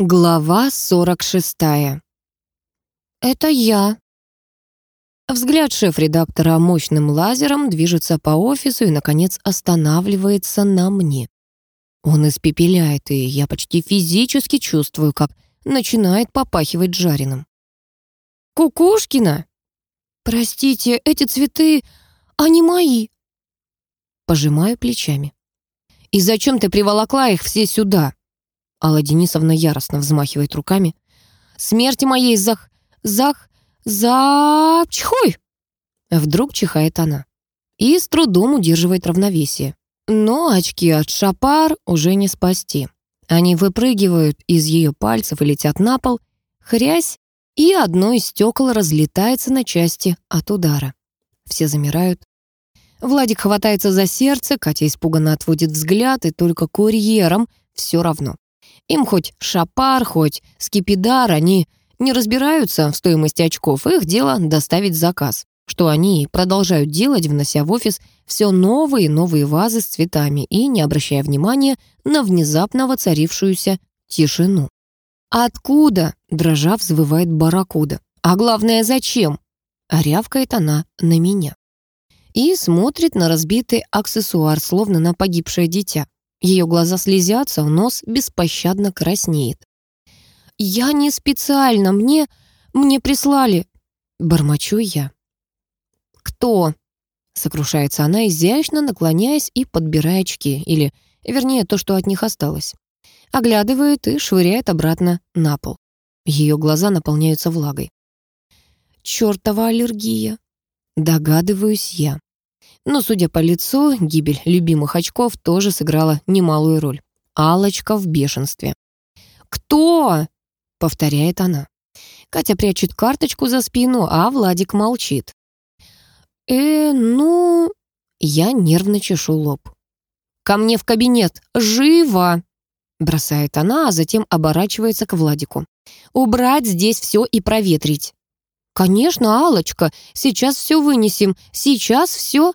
Глава 46. «Это я». Взгляд шеф-редактора мощным лазером движется по офису и, наконец, останавливается на мне. Он испепеляет, и я почти физически чувствую, как начинает попахивать жареным. «Кукушкина!» «Простите, эти цветы, они мои!» Пожимаю плечами. «И зачем ты приволокла их все сюда?» Алла Денисовна яростно взмахивает руками. «Смерти моей зах... зах... за... чхуй!» Вдруг чихает она. И с трудом удерживает равновесие. Но очки от шапар уже не спасти. Они выпрыгивают из ее пальцев и летят на пол. Хрясь, и одно из стекол разлетается на части от удара. Все замирают. Владик хватается за сердце, Катя испуганно отводит взгляд, и только курьерам все равно. Им хоть шапар, хоть скипидар, они не разбираются в стоимости очков, их дело доставить заказ, что они продолжают делать, внося в офис все новые и новые вазы с цветами и не обращая внимания на внезапно воцарившуюся тишину. «Откуда?» — дрожа взвывает барракуда. «А главное, зачем?» — рявкает она на меня. И смотрит на разбитый аксессуар, словно на погибшее дитя. Ее глаза слезятся, нос беспощадно краснеет. «Я не специально, мне... мне прислали...» Бормочу я. «Кто?» Сокрушается она, изящно наклоняясь и подбирая очки, или, вернее, то, что от них осталось. Оглядывает и швыряет обратно на пол. Ее глаза наполняются влагой. «Чёртова аллергия!» Догадываюсь я. Но, судя по лицу, гибель любимых очков тоже сыграла немалую роль. Алочка в бешенстве. «Кто?» — повторяет она. Катя прячет карточку за спину, а Владик молчит. «Э, ну...» Я нервно чешу лоб. «Ко мне в кабинет! Живо!» Бросает она, а затем оборачивается к Владику. «Убрать здесь все и проветрить». «Конечно, алочка сейчас все вынесем, сейчас все...»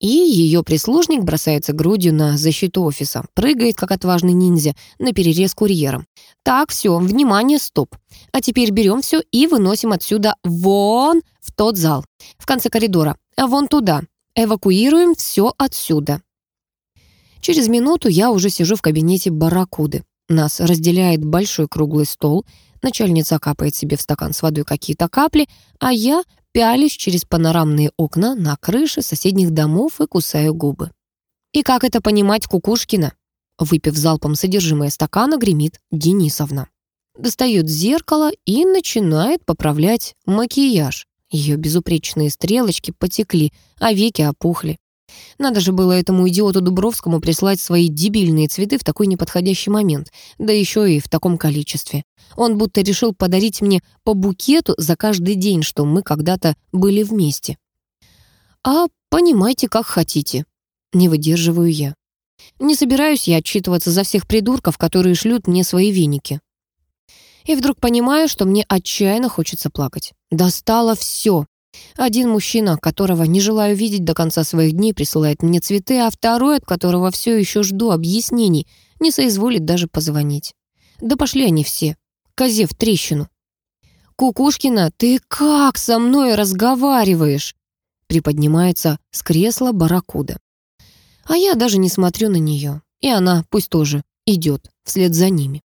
И ее прислужник бросается грудью на защиту офиса, прыгает, как отважный ниндзя, на перерез курьером. Так, все, внимание, стоп. А теперь берем все и выносим отсюда вон в тот зал, в конце коридора, вон туда. Эвакуируем все отсюда. Через минуту я уже сижу в кабинете барракуды. Нас разделяет большой круглый стол, начальница капает себе в стакан с водой какие-то капли, а я пялюсь через панорамные окна на крыши соседних домов и кусаю губы. «И как это понимать, Кукушкина?» Выпив залпом содержимое стакана, гремит Денисовна. Достает зеркало и начинает поправлять макияж. Ее безупречные стрелочки потекли, а веки опухли. Надо же было этому идиоту Дубровскому прислать свои дебильные цветы в такой неподходящий момент, да еще и в таком количестве. Он будто решил подарить мне по букету за каждый день, что мы когда-то были вместе. А понимайте, как хотите. Не выдерживаю я. Не собираюсь я отчитываться за всех придурков, которые шлют мне свои веники. И вдруг понимаю, что мне отчаянно хочется плакать. Достало все. Один мужчина, которого не желаю видеть до конца своих дней, присылает мне цветы, а второй, от которого все еще жду объяснений, не соизволит даже позвонить. Да пошли они все. Козе в трещину. «Кукушкина, ты как со мной разговариваешь?» Приподнимается с кресла барракуда. А я даже не смотрю на нее. И она пусть тоже идет вслед за ними.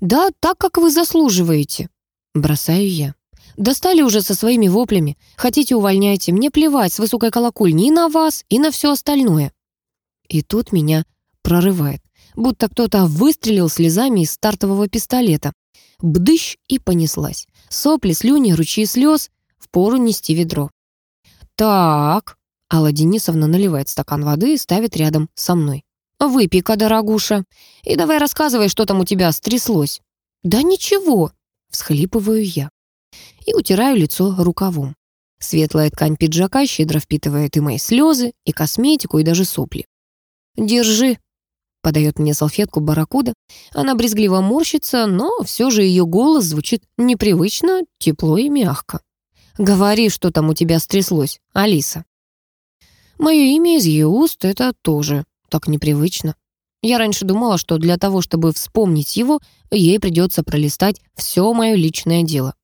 «Да, так, как вы заслуживаете», — бросаю я. Достали уже со своими воплями. Хотите, увольняйте. Мне плевать с высокой колокольни и на вас, и на все остальное. И тут меня прорывает. Будто кто-то выстрелил слезами из стартового пистолета. Бдыщ и понеслась. Сопли, слюни, ручьи слез. Впору нести ведро. «Так», — Алла Денисовна наливает стакан воды и ставит рядом со мной. «Выпей-ка, дорогуша, и давай рассказывай, что там у тебя стряслось». «Да ничего», — всхлипываю я и утираю лицо рукавом. Светлая ткань пиджака щедро впитывает и мои слезы, и косметику, и даже сопли. «Держи», — подает мне салфетку барракуда. Она брезгливо морщится, но все же ее голос звучит непривычно, тепло и мягко. «Говори, что там у тебя стряслось, Алиса». Мое имя из ее уст — это тоже так непривычно. Я раньше думала, что для того, чтобы вспомнить его, ей придется пролистать все мое личное дело.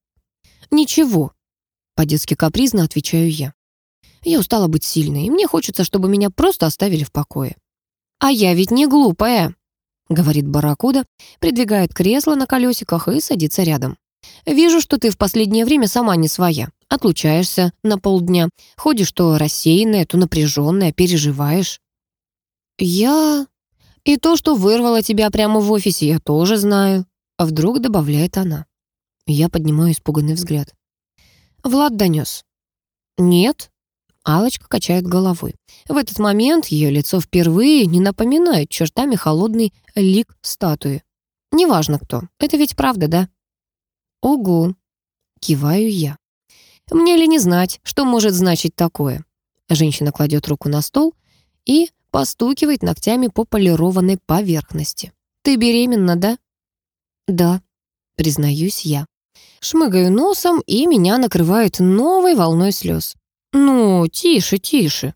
«Ничего», — по-детски капризно отвечаю я. Я устала быть сильной, и мне хочется, чтобы меня просто оставили в покое. «А я ведь не глупая», — говорит Барракуда, придвигает кресло на колесиках и садится рядом. «Вижу, что ты в последнее время сама не своя. Отлучаешься на полдня, ходишь то рассеянная, то напряженная, переживаешь». «Я...» «И то, что вырвало тебя прямо в офисе, я тоже знаю», — вдруг добавляет она. Я поднимаю испуганный взгляд. «Влад донес». «Нет», Алочка качает головой. В этот момент ее лицо впервые не напоминает чертами холодный лик статуи. Неважно кто, это ведь правда, да? Угу, киваю я. Мне ли не знать, что может значить такое? Женщина кладет руку на стол и постукивает ногтями по полированной поверхности. Ты беременна, да? Да, признаюсь я. Шмыгаю носом, и меня накрывает новой волной слез. «Ну, тише, тише».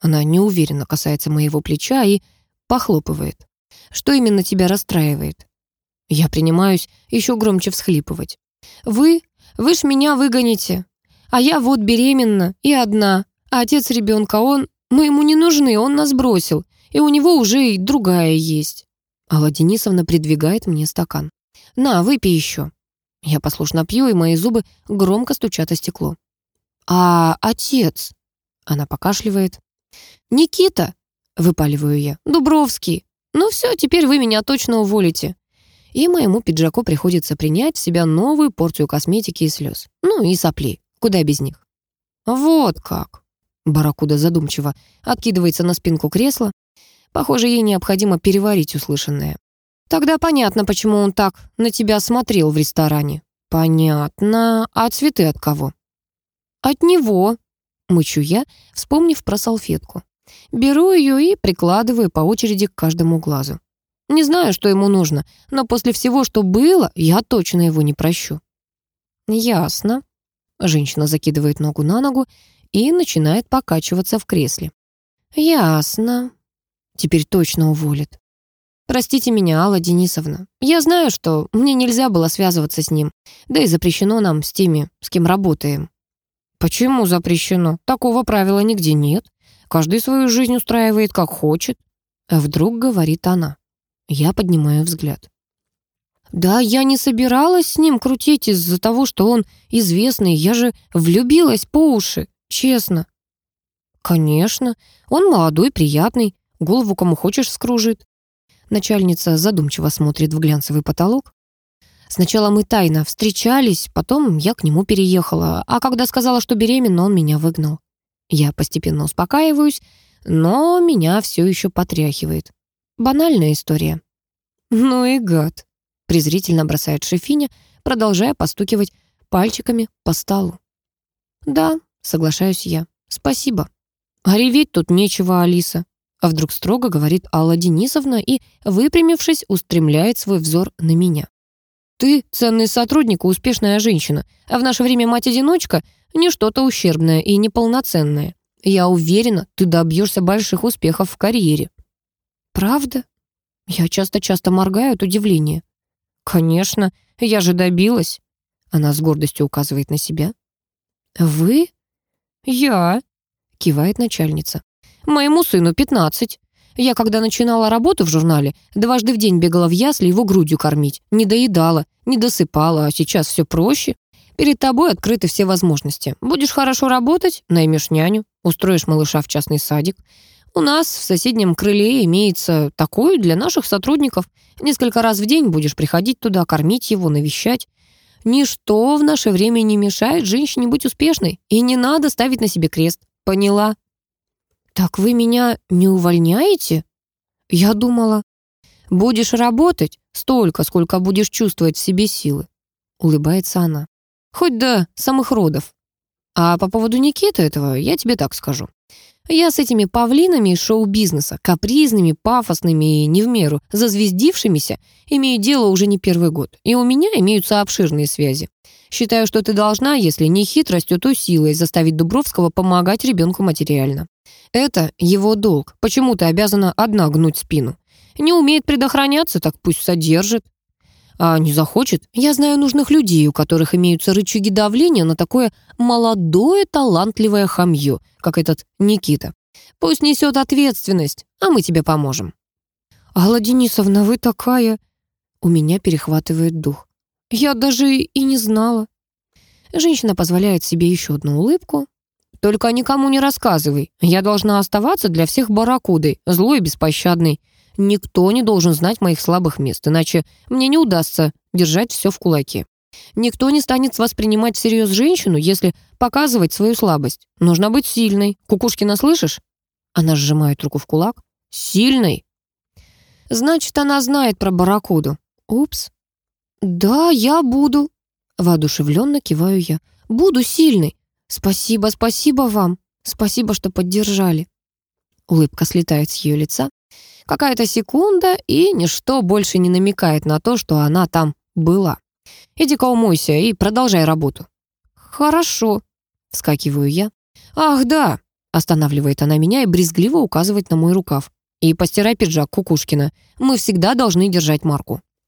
Она неуверенно касается моего плеча и похлопывает. «Что именно тебя расстраивает?» Я принимаюсь еще громче всхлипывать. «Вы? Вы ж меня выгоните. А я вот беременна и одна. А отец ребенка, он... Мы ему не нужны, он нас бросил. И у него уже и другая есть». Алла Денисовна придвигает мне стакан. «На, выпей еще». Я послушно пью, и мои зубы громко стучат о стекло. «А отец?» Она покашливает. «Никита!» — выпаливаю я. «Дубровский! Ну все, теперь вы меня точно уволите!» И моему пиджаку приходится принять в себя новую порцию косметики и слез. Ну и сопли. Куда без них? «Вот как!» Баракуда задумчиво откидывается на спинку кресла. Похоже, ей необходимо переварить услышанное. «Тогда понятно, почему он так на тебя смотрел в ресторане». «Понятно. А цветы от кого?» «От него», — мычу я, вспомнив про салфетку. Беру ее и прикладываю по очереди к каждому глазу. Не знаю, что ему нужно, но после всего, что было, я точно его не прощу. «Ясно». Женщина закидывает ногу на ногу и начинает покачиваться в кресле. «Ясно. Теперь точно уволит. Простите меня, Алла Денисовна. Я знаю, что мне нельзя было связываться с ним, да и запрещено нам с теми, с кем работаем. Почему запрещено? Такого правила нигде нет. Каждый свою жизнь устраивает как хочет. А вдруг говорит она. Я поднимаю взгляд. Да, я не собиралась с ним крутить из-за того, что он известный. Я же влюбилась по уши, честно. Конечно, он молодой, приятный, голову кому хочешь скружит. Начальница задумчиво смотрит в глянцевый потолок. Сначала мы тайно встречались, потом я к нему переехала, а когда сказала, что беременна, он меня выгнал. Я постепенно успокаиваюсь, но меня все еще потряхивает. Банальная история. «Ну и гад», — презрительно бросает шефиня, продолжая постукивать пальчиками по столу. «Да», — соглашаюсь я, — «спасибо». «А реветь тут нечего, Алиса», — а вдруг строго говорит Алла Денисовна и, выпрямившись, устремляет свой взор на меня. Ты ценный сотрудник и успешная женщина, а в наше время мать-одиночка не что-то ущербное и неполноценное. Я уверена, ты добьешься больших успехов в карьере». «Правда?» Я часто-часто моргаю от удивления. «Конечно, я же добилась». Она с гордостью указывает на себя. «Вы?» «Я», — кивает начальница. «Моему сыну пятнадцать. Я, когда начинала работу в журнале, дважды в день бегала в ясли его грудью кормить. Не доедала, не досыпала, а сейчас все проще. Перед тобой открыты все возможности. Будешь хорошо работать, наймешь няню, устроишь малыша в частный садик. У нас в соседнем крыле имеется такой для наших сотрудников. Несколько раз в день будешь приходить туда, кормить его, навещать. Ничто в наше время не мешает женщине быть успешной. И не надо ставить на себе крест. Поняла? «Так вы меня не увольняете?» Я думала, «Будешь работать столько, сколько будешь чувствовать в себе силы», улыбается она. «Хоть до самых родов. А по поводу Никиты этого я тебе так скажу. Я с этими павлинами из шоу-бизнеса, капризными, пафосными и не в меру зазвездившимися, имею дело уже не первый год, и у меня имеются обширные связи. Считаю, что ты должна, если не хитростью, то силой заставить Дубровского помогать ребенку материально. Это его долг. Почему ты обязана одна гнуть спину? Не умеет предохраняться, так пусть содержит. А не захочет, я знаю нужных людей, у которых имеются рычаги давления на такое молодое талантливое хамье, как этот Никита. Пусть несет ответственность, а мы тебе поможем. Алла Денисовна, вы такая... У меня перехватывает дух. Я даже и не знала. Женщина позволяет себе еще одну улыбку. Только никому не рассказывай. Я должна оставаться для всех барракудой, злой и беспощадной. Никто не должен знать моих слабых мест, иначе мне не удастся держать все в кулаке. Никто не станет воспринимать всерьез женщину, если показывать свою слабость. Нужно быть сильной. Кукушкина, слышишь? Она сжимает руку в кулак. Сильной. Значит, она знает про барракуду. Упс. Да, я буду. Воодушевленно киваю я. Буду сильной. Спасибо, спасибо вам. Спасибо, что поддержали. Улыбка слетает с ее лица. Какая-то секунда, и ничто больше не намекает на то, что она там была. Иди-ка умойся и продолжай работу. Хорошо, вскакиваю я. Ах, да, останавливает она меня и брезгливо указывает на мой рукав. И постирай пиджак Кукушкина. Мы всегда должны держать марку.